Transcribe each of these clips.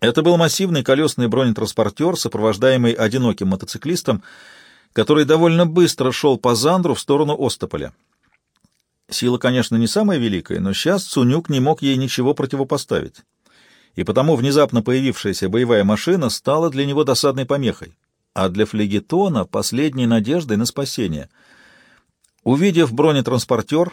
Это был массивный колесный бронетранспортер, сопровождаемый одиноким мотоциклистом, который довольно быстро шел по Зандру в сторону Остополя. Сила, конечно, не самая великая, но сейчас Цунюк не мог ей ничего противопоставить. И потому внезапно появившаяся боевая машина стала для него досадной помехой, а для флегетона — последней надеждой на спасение. Увидев бронетранспортер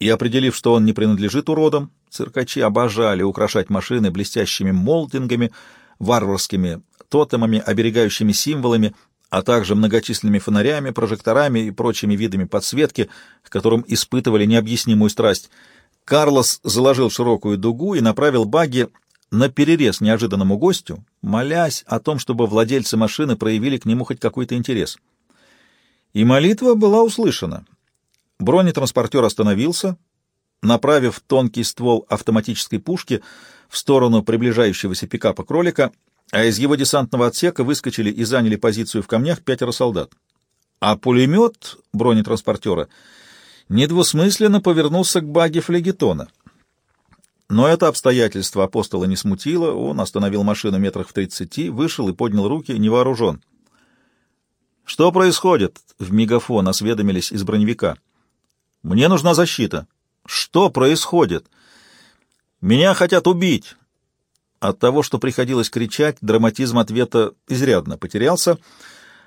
и определив, что он не принадлежит уродам, циркачи обожали украшать машины блестящими молдингами, варварскими тотемами, оберегающими символами, а также многочисленными фонарями, прожекторами и прочими видами подсветки, к которым испытывали необъяснимую страсть. Карлос заложил широкую дугу и направил багги на перерез неожиданному гостю, молясь о том, чтобы владельцы машины проявили к нему хоть какой-то интерес. И молитва была услышана. Бронетранспортер остановился, направив тонкий ствол автоматической пушки в сторону приближающегося пикапа кролика — а из его десантного отсека выскочили и заняли позицию в камнях пятеро солдат. А пулемет бронетранспортера недвусмысленно повернулся к баге флегетона. Но это обстоятельство апостола не смутило, он остановил машину метрах в тридцати, вышел и поднял руки, невооружен. «Что происходит?» — в мегафон осведомились из броневика. «Мне нужна защита». «Что происходит?» «Меня хотят убить!» От того, что приходилось кричать, драматизм ответа изрядно потерялся,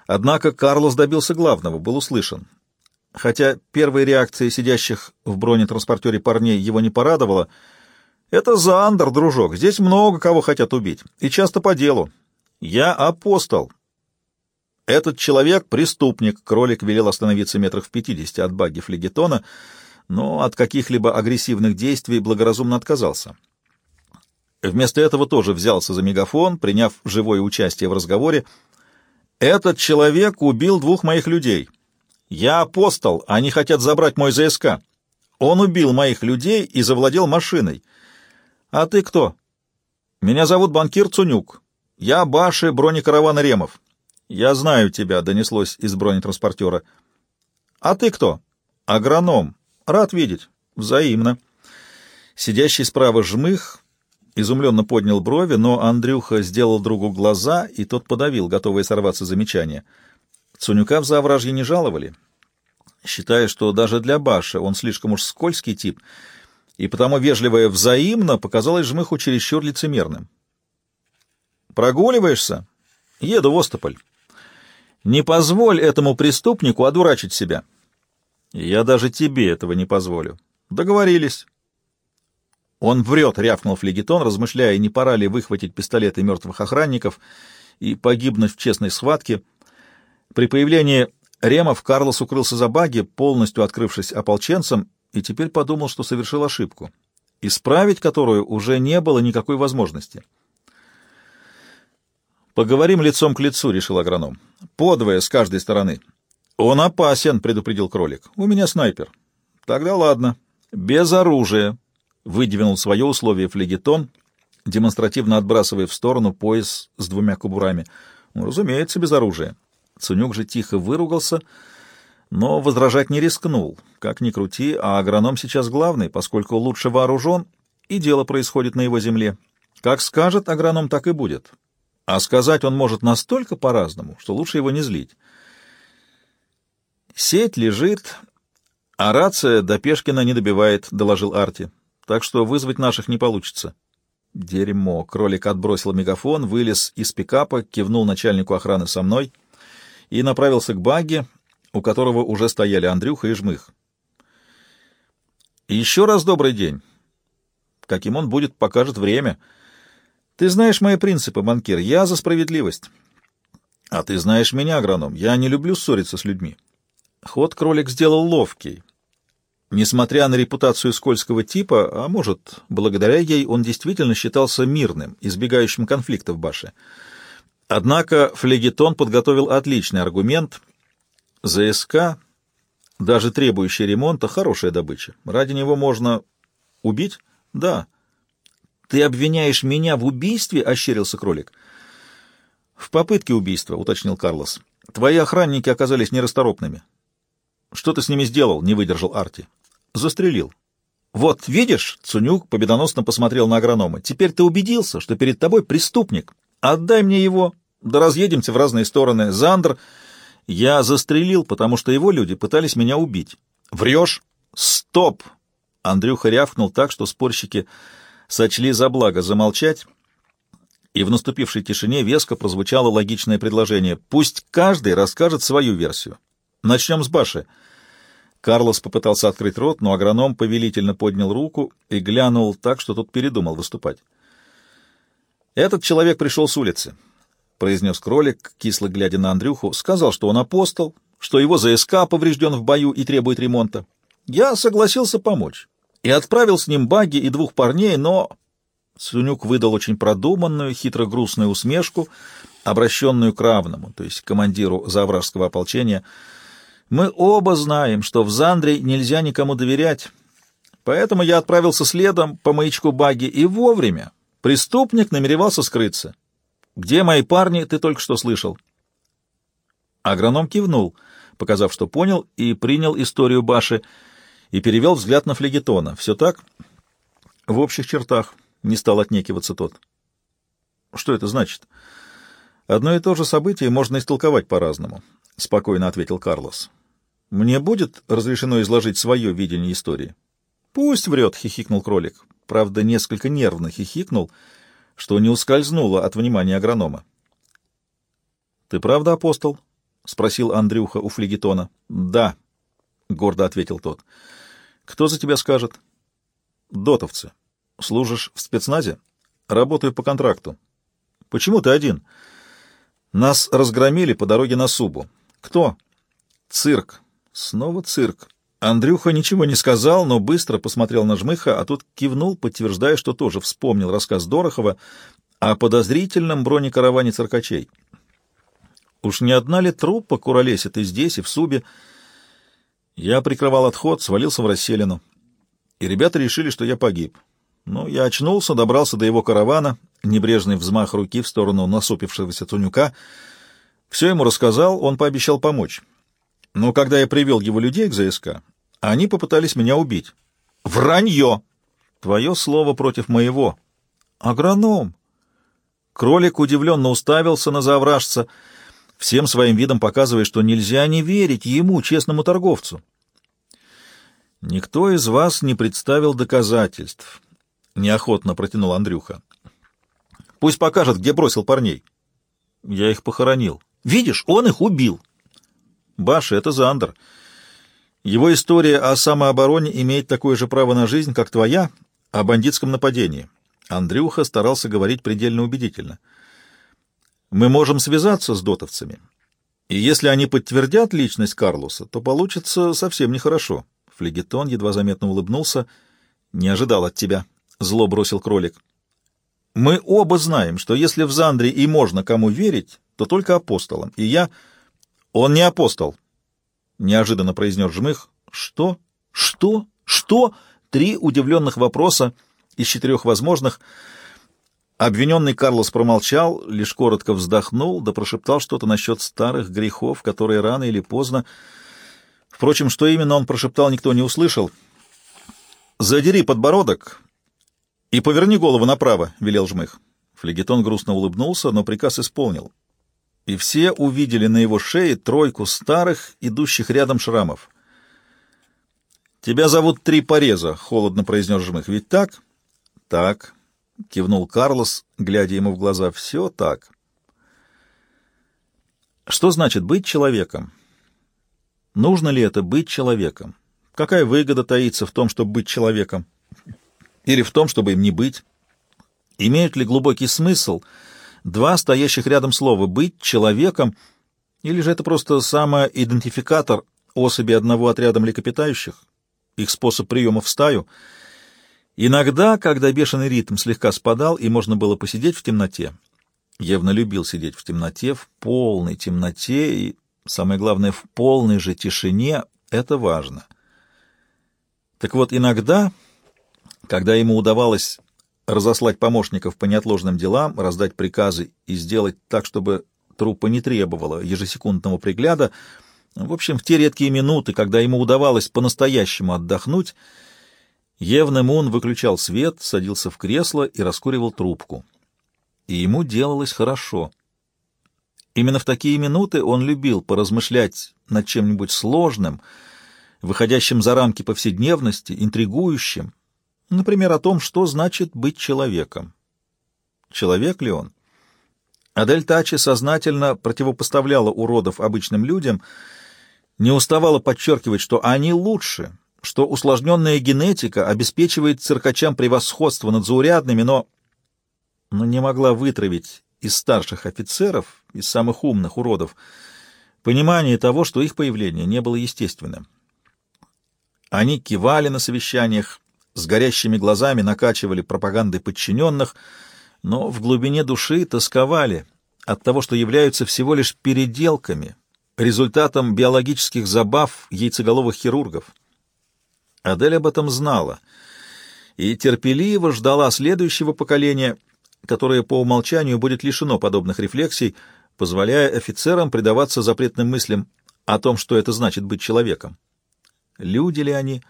однако Карлос добился главного, был услышан. Хотя первой реакцией сидящих в бронетранспортере парней его не порадовала, «Это Зандер, дружок, здесь много кого хотят убить, и часто по делу. Я апостол». «Этот человек — преступник», — кролик велел остановиться метрах в пятидесяти от багги флегетона, но от каких-либо агрессивных действий благоразумно отказался. Вместо этого тоже взялся за мегафон, приняв живое участие в разговоре. «Этот человек убил двух моих людей. Я апостол, они хотят забрать мой ЗСК. Он убил моих людей и завладел машиной. А ты кто?» «Меня зовут банкир Цунюк. Я Баши бронекаравана Ремов». «Я знаю тебя», — донеслось из бронетранспортера. «А ты кто?» «Агроном. Рад видеть. Взаимно». Сидящий справа жмых изумленно поднял брови, но Андрюха сделал другу глаза, и тот подавил, готовый сорваться замечание. Цунюка в завражье не жаловали, считая, что даже для Баша он слишком уж скользкий тип, и потому вежливое «взаимно» показалось жмыху чересчур лицемерным. «Прогуливаешься? Еду в Остополь. Не позволь этому преступнику одурачить себя. Я даже тебе этого не позволю. Договорились». «Он врет», — рявкнул флегетон, размышляя, не пора ли выхватить пистолеты мертвых охранников и погибнуть в честной схватке. При появлении Ремов Карлос укрылся за баги, полностью открывшись ополченцам, и теперь подумал, что совершил ошибку, исправить которую уже не было никакой возможности. «Поговорим лицом к лицу», — решил агроном. «Подвое с каждой стороны». «Он опасен», — предупредил кролик. «У меня снайпер». «Тогда ладно. Без оружия», выдвинул свое условие флегетон, демонстративно отбрасывая в сторону пояс с двумя кобурами. Ну, разумеется, без оружия. Цунюк же тихо выругался, но возражать не рискнул. Как ни крути, а агроном сейчас главный, поскольку лучше вооружен, и дело происходит на его земле. Как скажет агроном, так и будет. А сказать он может настолько по-разному, что лучше его не злить. «Сеть лежит, а рация до Пешкина не добивает», — доложил Арти так что вызвать наших не получится. Дерьмо. Кролик отбросил мегафон, вылез из пикапа, кивнул начальнику охраны со мной и направился к багге, у которого уже стояли Андрюха и Жмых. еще раз добрый день. Каким он будет, покажет время. Ты знаешь мои принципы, банкир. Я за справедливость. А ты знаешь меня, агроном. Я не люблю ссориться с людьми. Ход кролик сделал ловкий. Несмотря на репутацию скользкого типа, а может, благодаря ей, он действительно считался мирным, избегающим конфликтов Баши. Однако флегетон подготовил отличный аргумент. ЗСК, даже требующий ремонта, хорошая добыча. Ради него можно убить? Да. Ты обвиняешь меня в убийстве? — ощерился кролик. В попытке убийства, — уточнил Карлос. Твои охранники оказались нерасторопными. Что ты с ними сделал? — не выдержал Арти. Застрелил. Вот, видишь, Цунюк победоносно посмотрел на агронома. Теперь ты убедился, что перед тобой преступник. Отдай мне его, да разъедемся в разные стороны. Зандр я застрелил, потому что его люди пытались меня убить. Врешь? Стоп! Андрюха рявкнул так, что спорщики сочли за благо замолчать, и в наступившей тишине веско прозвучало логичное предложение. Пусть каждый расскажет свою версию. Начнем с Баши. Карлос попытался открыть рот, но агроном повелительно поднял руку и глянул так, что тот передумал выступать. «Этот человек пришел с улицы», — произнес кролик, кисло глядя на Андрюху, сказал, что он апостол, что его ЗСК поврежден в бою и требует ремонта. Я согласился помочь и отправил с ним баги и двух парней, но Сунюк выдал очень продуманную, хитро-грустную усмешку, обращенную к равному, то есть командиру завражского ополчения. «Мы оба знаем, что в Зандре нельзя никому доверять, поэтому я отправился следом по маячку Баги, и вовремя преступник намеревался скрыться. Где мои парни, ты только что слышал». Агроном кивнул, показав, что понял, и принял историю Баши, и перевел взгляд на флегетона. «Все так?» «В общих чертах». Не стал отнекиваться тот. Что это значит? Одно и то же событие можно истолковать по-разному, спокойно ответил Карлос. Мне будет разрешено изложить свое видение истории? Пусть врет, хихикнул кролик. Правда, несколько нервно хихикнул, что не ускользнуло от внимания агронома. Ты правда апостол? спросил Андрюха у флегетона. Да, гордо ответил тот. Кто за тебя скажет? Дотовцы. Служишь в спецназе? Работаю по контракту. Почему ты один? Нас разгромили по дороге на Субу. Кто? Цирк. Снова цирк. Андрюха ничего не сказал, но быстро посмотрел на Жмыха, а тут кивнул, подтверждая, что тоже вспомнил рассказ Дорохова о подозрительном бронекараване циркачей. Уж не одна ли труппа куролесит и здесь, и в Субе? Я прикрывал отход, свалился в расселину. И ребята решили, что я погиб. Ну, я очнулся, добрался до его каравана, небрежный взмах руки в сторону насупившегося тунюка. Все ему рассказал, он пообещал помочь. Но когда я привел его людей к ЗСК, они попытались меня убить. Вранье! Твое слово против моего. Агроном! Кролик удивленно уставился на завражца, всем своим видом показывая, что нельзя не верить ему, честному торговцу. Никто из вас не представил доказательств неохотно протянул Андрюха. Пусть покажет, где бросил парней. Я их похоронил. Видишь, он их убил. Баша, это Зандер. Его история о самообороне имеет такое же право на жизнь, как твоя, о бандитском нападении. Андрюха старался говорить предельно убедительно. Мы можем связаться с дотовцами, и если они подтвердят личность Карлоса, то получится совсем нехорошо. Флегетон едва заметно улыбнулся. Не ожидал от тебя, — зло бросил кролик. «Мы оба знаем, что если в Зандре и можно кому верить, то только апостолам. И я... Он не апостол!» — неожиданно произнес Жмых. «Что? Что? Что?» Три удивленных вопроса из четырех возможных. Обвиненный Карлос промолчал, лишь коротко вздохнул, да прошептал что-то насчет старых грехов, которые рано или поздно... Впрочем, что именно он прошептал, никто не услышал. «Задери подбородок «И поверни голову направо», — велел Жмых. Флегетон грустно улыбнулся, но приказ исполнил. И все увидели на его шее тройку старых, идущих рядом шрамов. «Тебя зовут Три Пореза», — холодно произнес Жмых. «Ведь так?» «Так», — кивнул Карлос, глядя ему в глаза. «Все так». Что значит быть человеком? Нужно ли это быть человеком? Какая выгода таится в том, чтобы быть человеком? или в том, чтобы им не быть? Имеют ли глубокий смысл два стоящих рядом слова «быть человеком» или же это просто самоидентификатор особи одного отряда млекопитающих, их способ приема в стаю? Иногда, когда бешеный ритм слегка спадал и можно было посидеть в темноте, Евна любил сидеть в темноте, в полной темноте и, самое главное, в полной же тишине, это важно. Так вот, иногда когда ему удавалось разослать помощников по неотложным делам, раздать приказы и сделать так, чтобы труппа не требовала ежесекундного пригляда, в общем, в те редкие минуты, когда ему удавалось по-настоящему отдохнуть, Евне Мун выключал свет, садился в кресло и раскуривал трубку. И ему делалось хорошо. Именно в такие минуты он любил поразмышлять над чем-нибудь сложным, выходящим за рамки повседневности, интригующим, например, о том, что значит быть человеком. Человек ли он? Адель Тачи сознательно противопоставляла уродов обычным людям, не уставала подчеркивать, что они лучше, что усложненная генетика обеспечивает циркачам превосходство над заурядными, но... но не могла вытравить из старших офицеров, из самых умных уродов, понимание того, что их появление не было естественным. Они кивали на совещаниях, с горящими глазами накачивали пропагандой подчиненных — но в глубине души тосковали от того, что являются всего лишь переделками, результатом биологических забав яйцеголовых хирургов. Адель об этом знала и терпеливо ждала следующего поколения, которое по умолчанию будет лишено подобных рефлексий, позволяя офицерам предаваться запретным мыслям о том, что это значит быть человеком. Люди ли они?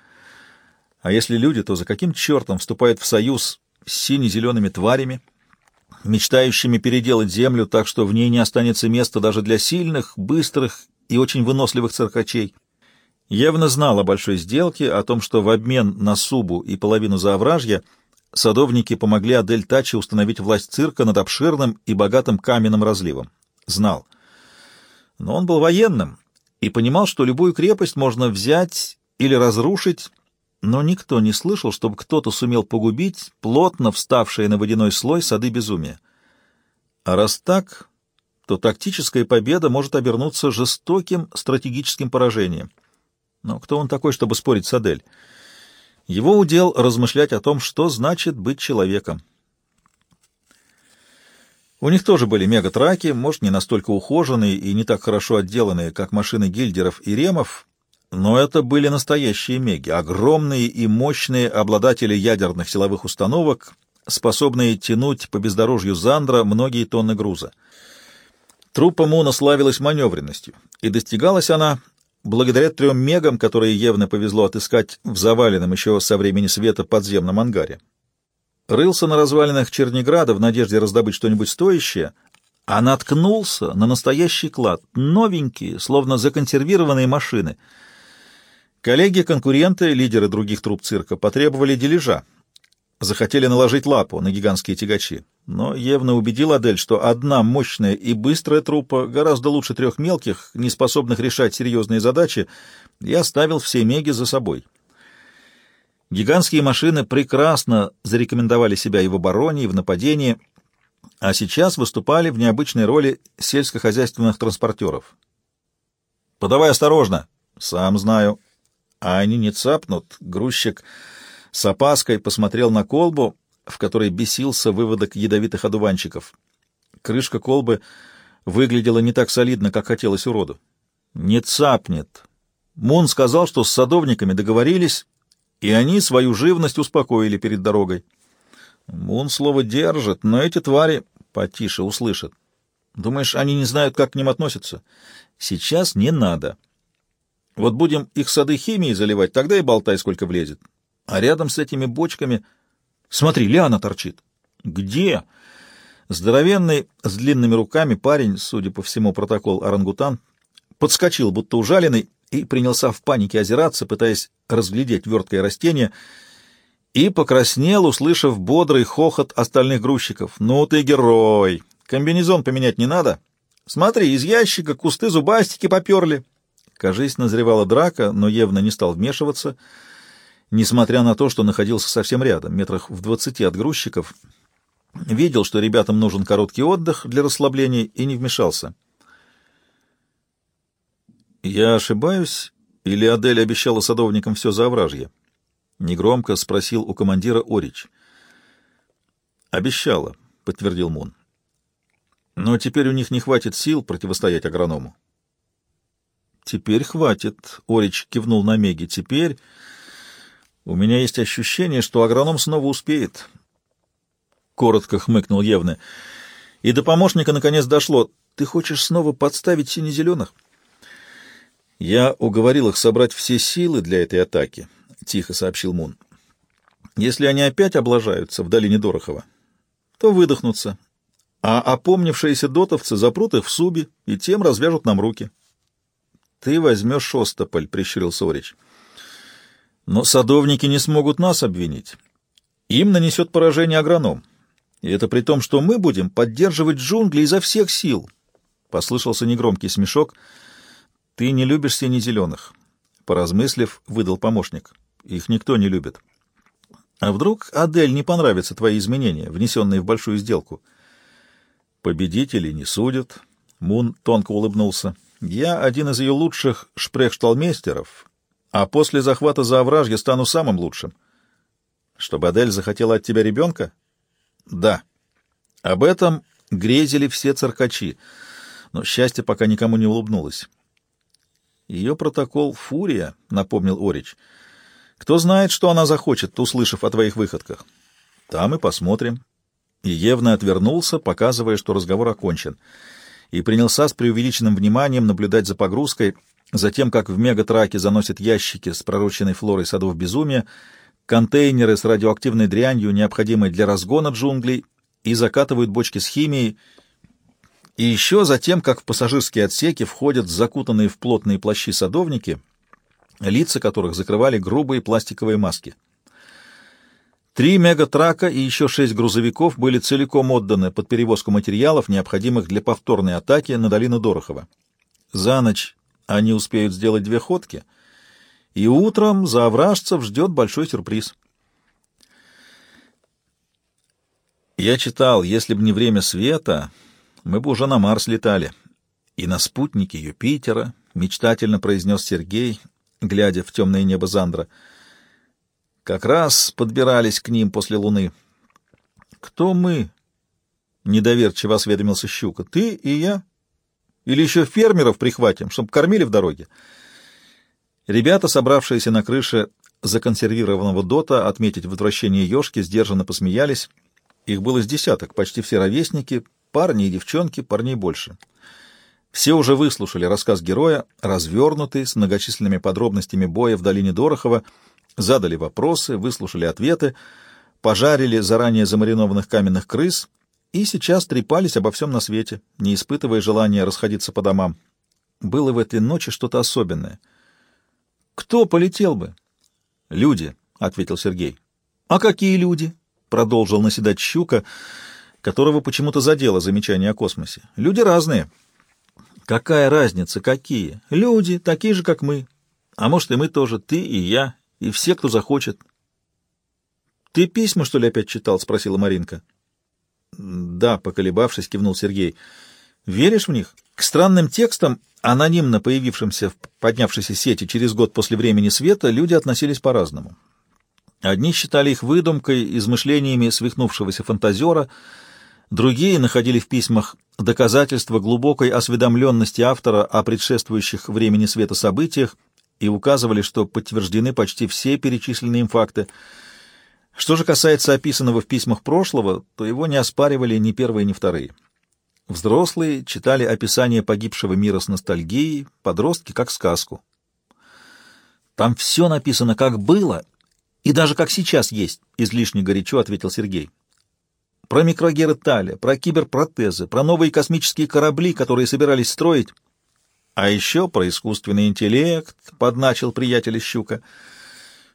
А если люди, то за каким чертом вступают в союз с сине-зелеными тварями, мечтающими переделать землю так, что в ней не останется места даже для сильных, быстрых и очень выносливых циркачей. Евна знал о большой сделке, о том, что в обмен на Субу и половину заовражья садовники помогли Адель Тачи установить власть цирка над обширным и богатым каменным разливом. Знал. Но он был военным и понимал, что любую крепость можно взять или разрушить, но никто не слышал, чтобы кто-то сумел погубить плотно вставшие на водяной слой сады безумия. А раз так, то тактическая победа может обернуться жестоким стратегическим поражением. Но кто он такой, чтобы спорить с Адель? Его удел размышлять о том, что значит быть человеком. У них тоже были мегатраки, может, не настолько ухоженные и не так хорошо отделанные, как машины гильдеров и ремов, но это были настоящие меги, огромные и мощные обладатели ядерных силовых установок, способные тянуть по бездорожью Зандра многие тонны груза. Труппа Муна славилась маневренностью, и достигалась она благодаря трем мегам, которые Евне повезло отыскать в заваленном еще со времени света подземном ангаре. Рылся на развалинах Черниграда в надежде раздобыть что-нибудь стоящее, а наткнулся на настоящий клад, новенькие, словно законсервированные машины — Коллеги-конкуренты, лидеры других труп цирка, потребовали дележа. Захотели наложить лапу на гигантские тягачи. Но Евна убедил Адель, что одна мощная и быстрая трупа гораздо лучше трех мелких, не способных решать серьезные задачи, и оставил все меги за собой. Гигантские машины прекрасно зарекомендовали себя и в обороне, и в нападении, а сейчас выступали в необычной роли сельскохозяйственных транспортеров. «Подавай осторожно!» «Сам знаю», а они не цапнут. Грузчик с опаской посмотрел на колбу, в которой бесился выводок ядовитых одуванчиков. Крышка колбы выглядела не так солидно, как хотелось уроду. «Не цапнет». Мун сказал, что с садовниками договорились, и они свою живность успокоили перед дорогой. Мун слово держит, но эти твари потише услышат. Думаешь, они не знают, как к ним относятся? Сейчас не надо. Вот будем их сады химией заливать, тогда и болтай, сколько влезет. А рядом с этими бочками... Смотри, лиана торчит. Где? Здоровенный, с длинными руками парень, судя по всему, протокол орангутан, подскочил, будто ужаленный, и принялся в панике озираться, пытаясь разглядеть верткое растение, и покраснел, услышав бодрый хохот остальных грузчиков. «Ну ты герой! Комбинезон поменять не надо? Смотри, из ящика кусты зубастики поперли!» Кажись, назревала драка, но Евна не стал вмешиваться, несмотря на то, что находился совсем рядом, метрах в двадцати от грузчиков. Видел, что ребятам нужен короткий отдых для расслабления, и не вмешался. «Я ошибаюсь, или Адель обещала садовникам все за овражье?» — негромко спросил у командира Орич. «Обещала», — подтвердил Мун. «Но теперь у них не хватит сил противостоять агроному». «Теперь хватит», — Орич кивнул на Меги. «Теперь у меня есть ощущение, что агроном снова успеет». Коротко хмыкнул Евны. И до помощника наконец дошло. «Ты хочешь снова подставить сине-зеленых?» «Я уговорил их собрать все силы для этой атаки», — тихо сообщил Мун. Если они опять облажаются в долине Дорохова, то выдохнутся, а опомнившиеся дотовцы запрут их в суби и тем развяжут нам руки. — Ты возьмешь Шостополь, — прищурил Сорич. — Но садовники не смогут нас обвинить. Им нанесет поражение агроном. И это при том, что мы будем поддерживать джунгли изо всех сил. Послышался негромкий смешок. — Ты не любишь сине-зеленых. Поразмыслив, выдал помощник. Их никто не любит. А вдруг Адель не понравятся твои изменения, внесенные в большую сделку? Победители не судят. Мун тонко улыбнулся. Я один из ее лучших шпрехшталмейстеров, а после захвата за овражье стану самым лучшим. Чтобы Адель захотела от тебя ребенка? Да. Об этом грезили все циркачи, но счастье пока никому не улыбнулось. Ее протокол — фурия, — напомнил Орич. Кто знает, что она захочет, услышав о твоих выходках. Там и посмотрим. И Евна отвернулся, показывая, что разговор окончен, и принялся с преувеличенным вниманием наблюдать за погрузкой, за тем, как в мегатраке заносят ящики с пророченной флорой садов безумия, контейнеры с радиоактивной дрянью, необходимой для разгона джунглей, и закатывают бочки с химией, и еще за тем, как в пассажирские отсеки входят закутанные в плотные плащи садовники — лица которых закрывали грубые пластиковые маски. Три мегатрака и еще шесть грузовиков были целиком отданы под перевозку материалов, необходимых для повторной атаки на долину Дорохова. За ночь они успеют сделать две ходки, и утром за овражцев ждет большой сюрприз. Я читал, если бы не время света, мы бы уже на Марс летали. И на спутнике Юпитера, мечтательно произнес Сергей, глядя в темное небо Зандра. Как раз подбирались к ним после луны. «Кто мы?» — недоверчиво осведомился Щука. «Ты и я? Или еще фермеров прихватим, чтобы кормили в дороге?» Ребята, собравшиеся на крыше законсервированного дота отметить возвращение ежки, сдержанно посмеялись. Их было с десяток, почти все ровесники, парни и девчонки, парней больше. Все уже выслушали рассказ героя, развернутый, с многочисленными подробностями боя в долине Дорохова, задали вопросы, выслушали ответы, пожарили заранее замаринованных каменных крыс и сейчас трепались обо всем на свете, не испытывая желания расходиться по домам. Было в этой ночи что-то особенное. «Кто полетел бы?» «Люди», — ответил Сергей. «А какие люди?» — продолжил наседать Щука, которого почему-то задело замечание о космосе. «Люди разные». Какая разница, какие? Люди, такие же, как мы. А может, и мы тоже, ты и я, и все, кто захочет. Ты письма, что ли, опять читал? — спросила Маринка. Да, поколебавшись, кивнул Сергей. Веришь в них? К странным текстам, анонимно появившимся в поднявшейся сети через год после времени света, люди относились по-разному. Одни считали их выдумкой, измышлениями свихнувшегося фантазера, другие находили в письмах доказательства глубокой осведомленности автора о предшествующих времени света событиях и указывали, что подтверждены почти все перечисленные им факты. Что же касается описанного в письмах прошлого, то его не оспаривали ни первые, ни вторые. Взрослые читали описание погибшего мира с ностальгией, подростки — как сказку. «Там все написано, как было, и даже как сейчас есть», — излишне горячо ответил Сергей про микрогеры про киберпротезы, про новые космические корабли, которые собирались строить. А еще про искусственный интеллект, подначил приятеля Щука.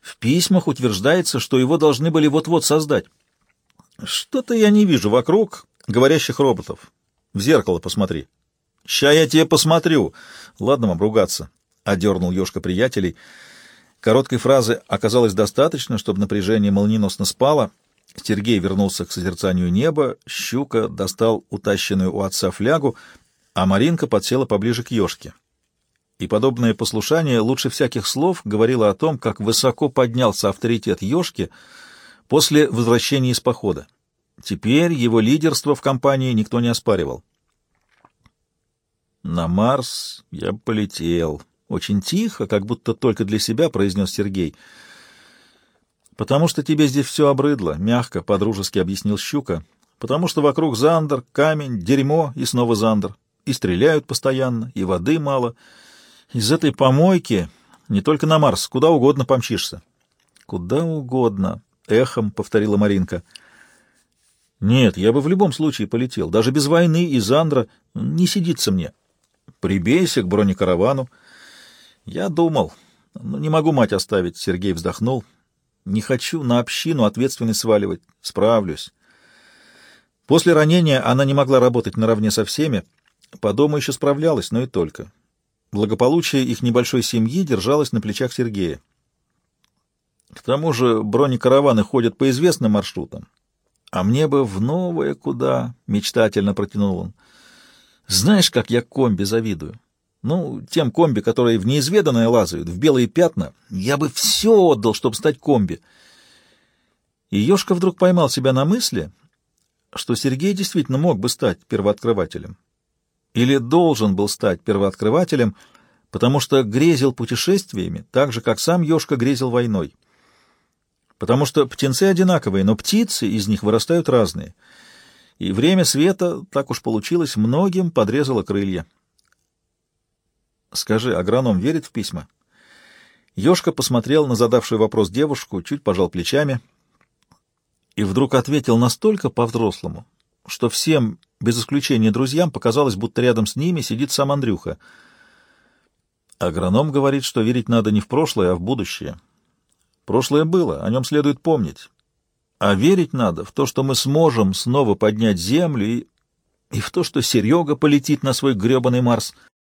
В письмах утверждается, что его должны были вот-вот создать. Что-то я не вижу вокруг говорящих роботов. В зеркало посмотри. Ща я тебе посмотрю. Ладно вам ругаться, — одернул Ёшка приятелей. Короткой фразы оказалось достаточно, чтобы напряжение молниеносно спало — Сергей вернулся к созерцанию неба, щука достал утащенную у отца флягу, а Маринка подсела поближе к ежке. И подобное послушание лучше всяких слов говорило о том, как высоко поднялся авторитет ежки после возвращения из похода. Теперь его лидерство в компании никто не оспаривал. «На Марс я полетел», — очень тихо, как будто только для себя произнес Сергей — «Потому что тебе здесь все обрыдло», — мягко, подружески объяснил Щука. «Потому что вокруг Зандер, камень, дерьмо и снова Зандер. И стреляют постоянно, и воды мало. Из этой помойки не только на Марс, куда угодно помчишься». «Куда угодно», — эхом повторила Маринка. Нет, я бы в любом случае полетел. Даже без войны и Зандра не сидится мне. Прибейся к бронекаравану. Я думал. но не могу мать оставить, Сергей вздохнул. Не хочу на общину ответственность сваливать. Справлюсь. После ранения она не могла работать наравне со всеми. По дому еще справлялась, но и только. Благополучие их небольшой семьи держалось на плечах Сергея. К тому же бронекараваны ходят по известным маршрутам. А мне бы в новое куда, — мечтательно протянул он. Знаешь, как я комби завидую? Ну, тем комби, которые в неизведанное лазают, в белые пятна. Я бы все отдал, чтобы стать комби. И Ёшка вдруг поймал себя на мысли, что Сергей действительно мог бы стать первооткрывателем. Или должен был стать первооткрывателем, потому что грезил путешествиями, так же, как сам Ёшка грезил войной. Потому что птенцы одинаковые, но птицы из них вырастают разные. И время света, так уж получилось, многим подрезало крылья. Скажи, агроном верит в письма? Ёшка посмотрел на задавшую вопрос девушку, чуть пожал плечами и вдруг ответил настолько по-взрослому, что всем, без исключения друзьям, показалось, будто рядом с ними сидит сам Андрюха. Агроном говорит, что верить надо не в прошлое, а в будущее. Прошлое было, о нем следует помнить. А верить надо в то, что мы сможем снова поднять землю и, и в то, что Серега полетит на свой гребаный Марс —